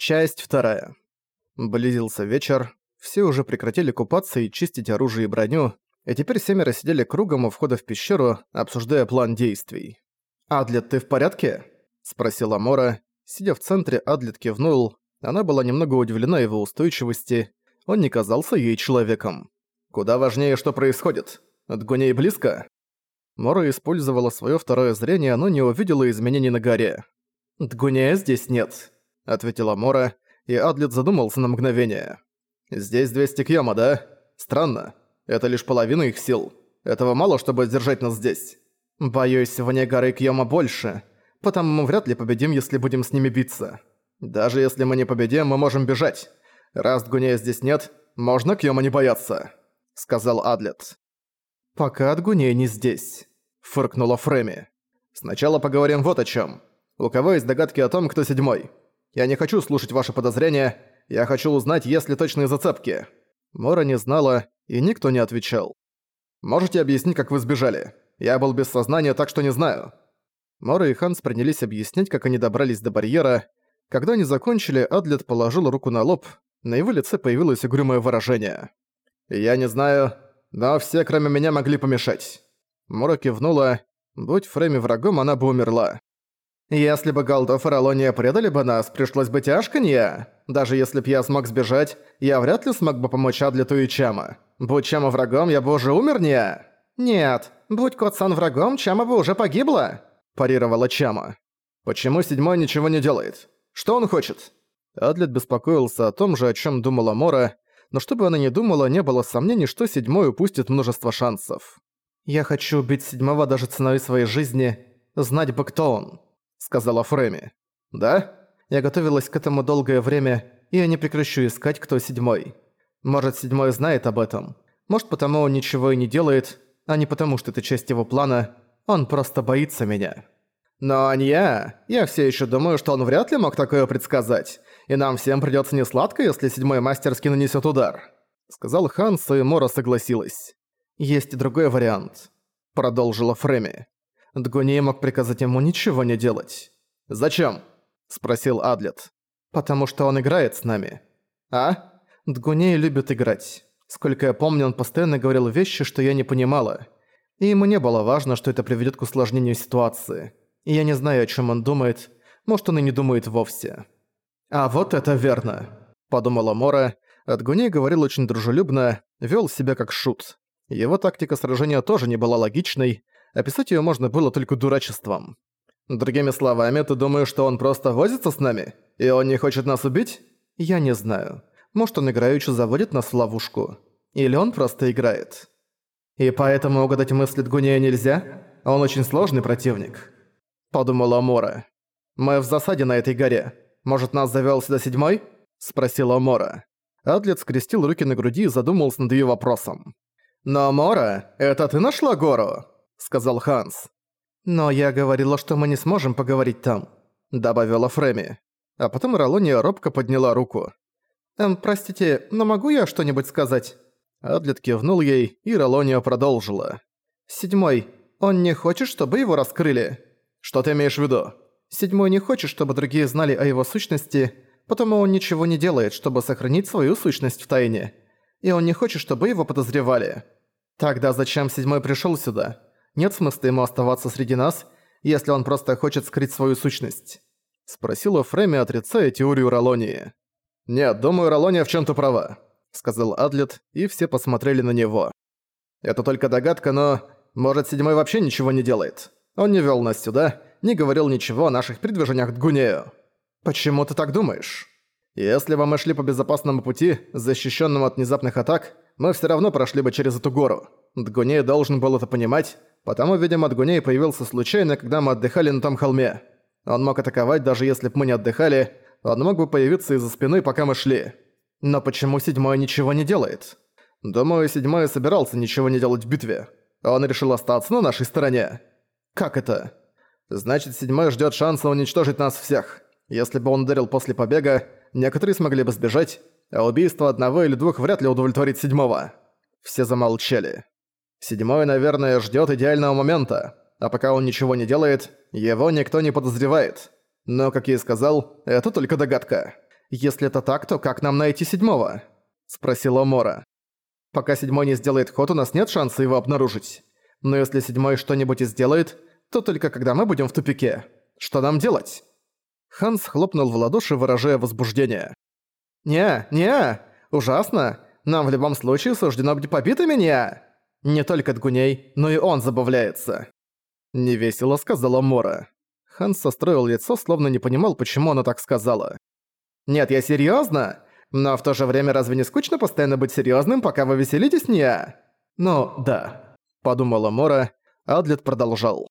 Часть вторая. Близился вечер, все уже прекратили купаться и чистить оружие и броню, и теперь семеро сидели кругом у входа в пещеру, обсуждая план действий. «Адлет, ты в порядке?» – спросила Мора. Сидя в центре, Адлет кивнул. Она была немного удивлена его устойчивости. Он не казался ей человеком. «Куда важнее, что происходит. От Гуней близко?» Мора использовала свое второе зрение, но не увидела изменений на горе. «Дгуня здесь нет», — ответила Мора, и Адлет задумался на мгновение. «Здесь 200 кьёма, да? Странно. Это лишь половина их сил. Этого мало, чтобы сдержать нас здесь. Боюсь, вне горы Кьёма больше, потому мы вряд ли победим, если будем с ними биться. Даже если мы не победим, мы можем бежать. Раз Дгуня здесь нет, можно Кьёма не бояться», — сказал Адлет. «Пока Дгуня не здесь», — фыркнула Фреми. «Сначала поговорим вот о чём. У кого есть догадки о том, кто седьмой? Я не хочу слушать ваши подозрения, я хочу узнать, есть ли точные зацепки». Мора не знала, и никто не отвечал. «Можете объяснить, как вы сбежали? Я был без сознания, так что не знаю». Мора и Ханс принялись объяснять, как они добрались до барьера. Когда они закончили, Адлет положил руку на лоб, на его лице появилось угрюмое выражение. «Я не знаю, но все, кроме меня, могли помешать». Мора кивнула. Будь Фрейми врагом, она бы умерла. Если бы Галдов и Ролония предали бы нас, пришлось бы тяжко не Даже если б я смог сбежать, я вряд ли смог бы помочь Адлету и Чама. Будь Чама врагом, я бы уже умер не Нет, будь Котсан врагом, Чама бы уже погибла, парировала Чама. Почему седьмой ничего не делает? Что он хочет? Адлет беспокоился о том же, о чем думала Мора, но что бы она ни думала, не было сомнений, что седьмой упустит множество шансов. «Я хочу убить седьмого даже ценой своей жизни, знать бы, кто он», сказала Фрейми. «Да? Я готовилась к этому долгое время, и я не прекращу искать, кто седьмой. Может, седьмой знает об этом. Может, потому он ничего и не делает, а не потому, что это часть его плана. Он просто боится меня». «Но не я. Я все еще думаю, что он вряд ли мог такое предсказать. И нам всем придется несладко, если седьмой мастерски нанесет удар», — сказал Ханс, и Мора согласилась. «Есть и другой вариант», — продолжила Фреми. Дгуней мог приказать ему ничего не делать. «Зачем?» – спросил Адлет. «Потому что он играет с нами». «А?» Дгуней любит играть. Сколько я помню, он постоянно говорил вещи, что я не понимала. И ему не было важно, что это приведет к усложнению ситуации. И я не знаю, о чем он думает. Может, он и не думает вовсе. «А вот это верно», – подумала Мора. Адгуней говорил очень дружелюбно, вел себя как шут. Его тактика сражения тоже не была логичной, описать её можно было только дурачеством. Другими словами, ты думаешь, что он просто возится с нами? И он не хочет нас убить? Я не знаю. Может, он играючи заводит нас в ловушку. Или он просто играет. И поэтому угадать мысли Дгуния нельзя? Он очень сложный противник. Подумала Мора. Мы в засаде на этой горе. Может, нас завёл сюда седьмой? Спросила Мора. Адлет скрестил руки на груди и задумался над её вопросом. «Но, Мора, это ты нашла гору?» Сказал Ханс. «Но я говорила, что мы не сможем поговорить там», — добавила Фреми. А потом Ролония робко подняла руку. «Эм, простите, но могу я что-нибудь сказать?» Адлет кивнул ей, и Ролония продолжила. «Седьмой, он не хочет, чтобы его раскрыли?» «Что ты имеешь в виду?» «Седьмой не хочет, чтобы другие знали о его сущности, потому он ничего не делает, чтобы сохранить свою сущность в тайне. И он не хочет, чтобы его подозревали. Тогда зачем седьмой пришёл сюда?» Нет смысла ему оставаться среди нас, если он просто хочет скрыть свою сущность?» Спросила Фрейми, отрицая теорию Ролонии. «Нет, думаю, Ролония в чем-то права», — сказал Адлет, и все посмотрели на него. «Это только догадка, но... Может, Седьмой вообще ничего не делает? Он не вел нас сюда, не говорил ничего о наших передвижениях к Гунею. Почему ты так думаешь? Если бы мы шли по безопасному пути, защищенному от внезапных атак, мы все равно прошли бы через эту гору. Дгуней должен был это понимать, Потому, видимо, Дгуней появился случайно, когда мы отдыхали на том холме. Он мог атаковать, даже если бы мы не отдыхали, он мог бы появиться из-за спины, пока мы шли. Но почему Седьмой ничего не делает? Думаю, Седьмой собирался ничего не делать в битве. Он решил остаться на нашей стороне. Как это? Значит, Седьмой ждет шанса уничтожить нас всех. Если бы он ударил после побега, некоторые смогли бы сбежать, а убийство одного или двух вряд ли удовлетворит Седьмого. Все замолчали. Седьмой, наверное, ждёт идеального момента, а пока он ничего не делает, его никто не подозревает. Но, как я и сказал, это только догадка. «Если это так, то как нам найти седьмого?» – спросила Мора. «Пока седьмой не сделает ход, у нас нет шанса его обнаружить. Но если седьмой что-нибудь и сделает, то только когда мы будем в тупике. Что нам делать?» Ханс хлопнул в ладоши, выражая возбуждение. «Не, не, ужасно. Нам в любом случае суждено быть побитыми, не? Не только Дгуней, но и он забавляется». Невесело сказала Мора. Ханс состроил лицо, словно не понимал, почему она так сказала. «Нет, я серьёзно? Но в то же время разве не скучно постоянно быть серьёзным, пока вы веселитесь, не?» «Ну, да», — подумала Мора, Адлет продолжал.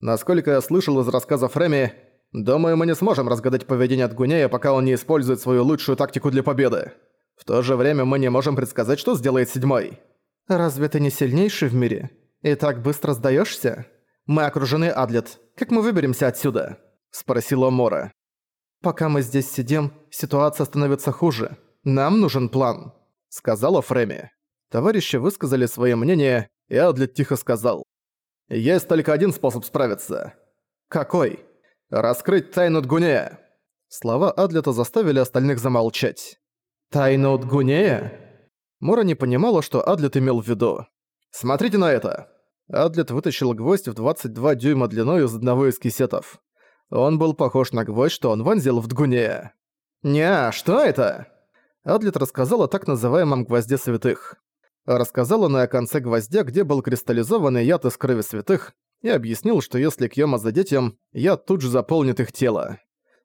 «Насколько я слышал из рассказов Реми, думаю, мы не сможем разгадать поведение Дгунея, пока он не использует свою лучшую тактику для победы. В то же время мы не можем предсказать, что сделает седьмой». «Разве ты не сильнейший в мире? И так быстро сдаёшься?» Мы окружены, Адлет. Как мы выберемся отсюда?» – спросила Мора. «Пока мы здесь сидим, ситуация становится хуже. Нам нужен план», – сказала Фреми. Товарищи высказали свое мнение, и Адлет тихо сказал. «Есть только один способ справиться». «Какой?» «Раскрыть тайну Дгунея». Слова Адлета заставили остальных замолчать. «Тайну Дгунея?» Мора не понимала, что Адлет имел в виду. «Смотрите на это!» Адлет вытащил гвоздь в 22 дюйма длиной из одного из кисетов. Он был похож на гвоздь, что он вонзил в Дгуне. «Не, что это?» Адлет рассказал о так называемом «гвозде святых». Рассказал он и о конце гвоздя, где был кристаллизованный яд из крови святых, и объяснил, что если Кьёма задеть им, яд тут же заполнит их тело.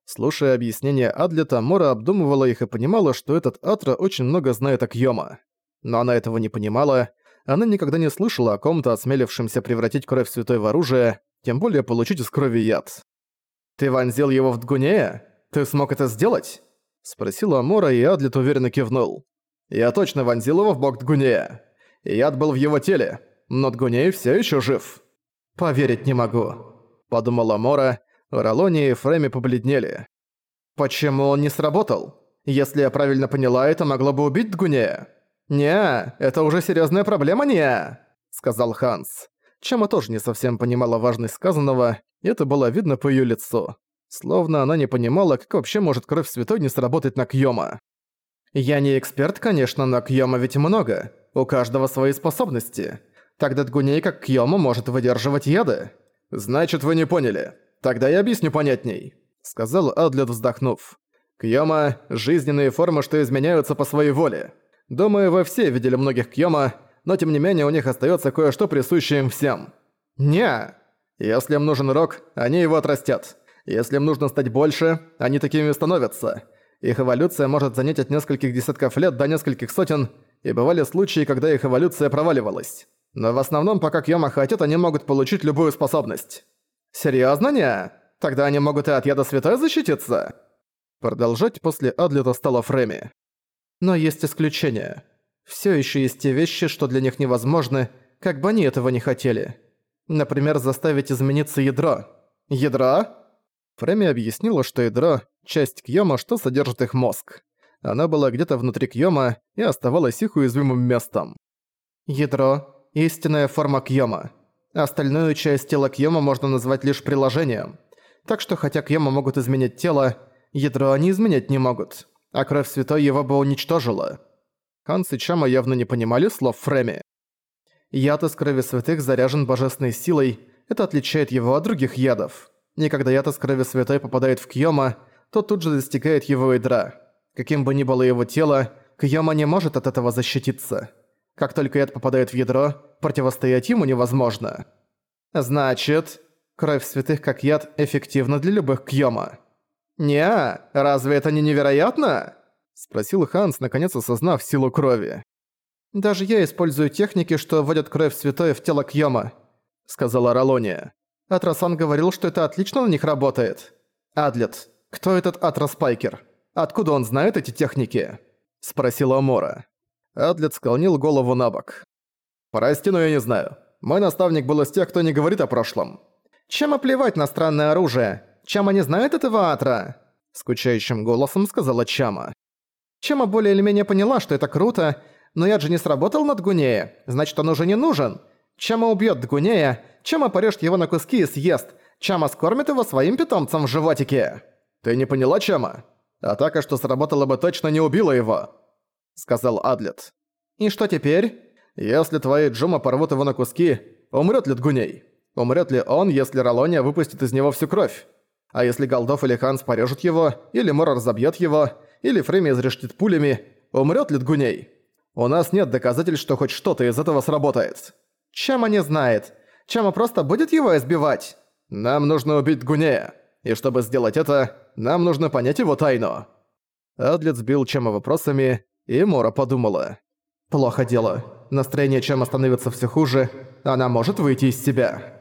Слушая объяснения Адлета, Мора обдумывала их и понимала, что этот Атра очень много знает о Кьёма. Но она этого не понимала, она никогда не слышала о ком-то, осмелившемся превратить кровь святой в оружие, тем более получить из крови яд. «Ты вонзил его в Дгунея? Ты смог это сделать?» Спросила Амора, и Адлет уверенно кивнул. «Я точно вонзил его в бок Дгунея. Яд был в его теле, но Дгуней все еще жив». «Поверить не могу», — подумала Мора. Ролони и Фрейми побледнели. «Почему он не сработал? Если я правильно поняла, это могло бы убить Дгунея». «Не, это уже серьёзная проблема, не!» — сказал Ханс. Чама тоже не совсем понимала важность сказанного, и это было видно по её лицу. Словно она не понимала, как вообще может кровь святой не сработать на Кьёма. «Я не эксперт, конечно, но Кьёма ведь много. У каждого свои способности. Тогда Дгуней как Кьёма может выдерживать яды». «Значит, вы не поняли. Тогда я объясню понятней», — сказал Адлет, вздохнув. «Кьёма — жизненные формы, что изменяются по своей воле. Думаю, вы все видели многих Кьёма, но тем не менее у них остается кое-что присущее им всем. Не. Если им нужен рог, они его отрастят. Если им нужно стать больше, они такими становятся. Их эволюция может занять от нескольких десятков лет до нескольких сотен, и бывали случаи, когда их эволюция проваливалась. Но в основном, пока Кьёма хотят, они могут получить любую способность. Серьёзно, не? Тогда они могут и от яда святой защититься? Продолжать после Адлета стало Фреми. Но есть исключения. Все еще есть те вещи, что для них невозможны, как бы они этого не хотели. Например, заставить измениться ядро. Ядро? Фреми объяснила, что ядро – часть Кьёма, что содержит их мозг. Она была где-то внутри Кьёма и оставалась их уязвимым местом. Ядро – истинная форма Кьёма. Остальную часть тела Кьёма можно назвать лишь приложением. Так что хотя Кьёма могут изменять тело, ядро они изменять не могут а кровь святой его бы уничтожила. Ханс и Чама явно не понимали слов Фреми. Яд из крови святых заряжен божественной силой, это отличает его от других ядов. И когда яд из крови святой попадает в Кьёма, то тут же достигает его ядра. Каким бы ни было его тело, Кьёма не может от этого защититься. Как только яд попадает в ядро, противостоять ему невозможно. Значит, кровь святых как яд эффективна для любых Кьёма. «Не, разве это не невероятно?» – спросил Ханс, наконец осознав силу крови. «Даже я использую техники, что вводят кровь святой в тело Кьёма», – сказала Ролония. «Атрасан говорил, что это отлично на них работает». «Адлет, кто этот Атрас Пайкер? Откуда он знает эти техники?» – спросила Мора. Адлет склонил голову на бок. «Прости, но я не знаю. Мой наставник был из тех, кто не говорит о прошлом. Чем оплевать на странное оружие? Чама не знает этого Атра?» Скучающим голосом сказала Чама. Чама более или менее поняла, что это круто, но яд же не сработал над Гунея, значит он уже не нужен. Чама убьет Дгунея, Чама порежет его на куски и съест, Чама скормит его своим питомцам в животике. Ты не поняла, Чама? Атака, что сработала бы, точно не убила его», — сказал Адлет. «И что теперь?» «Если твои Джума порвут его на куски, умрет ли Дгуней? Умрет ли он, если Ролония выпустит из него всю кровь? А если Голдов или Ханс порежут его, или Мора разобьет его, или Фрейми изрештит пулями, умрет ли Дгуней? У нас нет доказательств, что хоть что-то из этого сработает. Чама не знает. Чама просто будет его избивать. Нам нужно убить Дгунея. И чтобы сделать это, нам нужно понять его тайну». Адлет сбил Чама вопросами, и Мора подумала. «Плохо дело. Настроение Чама становится все хуже. Она может выйти из себя».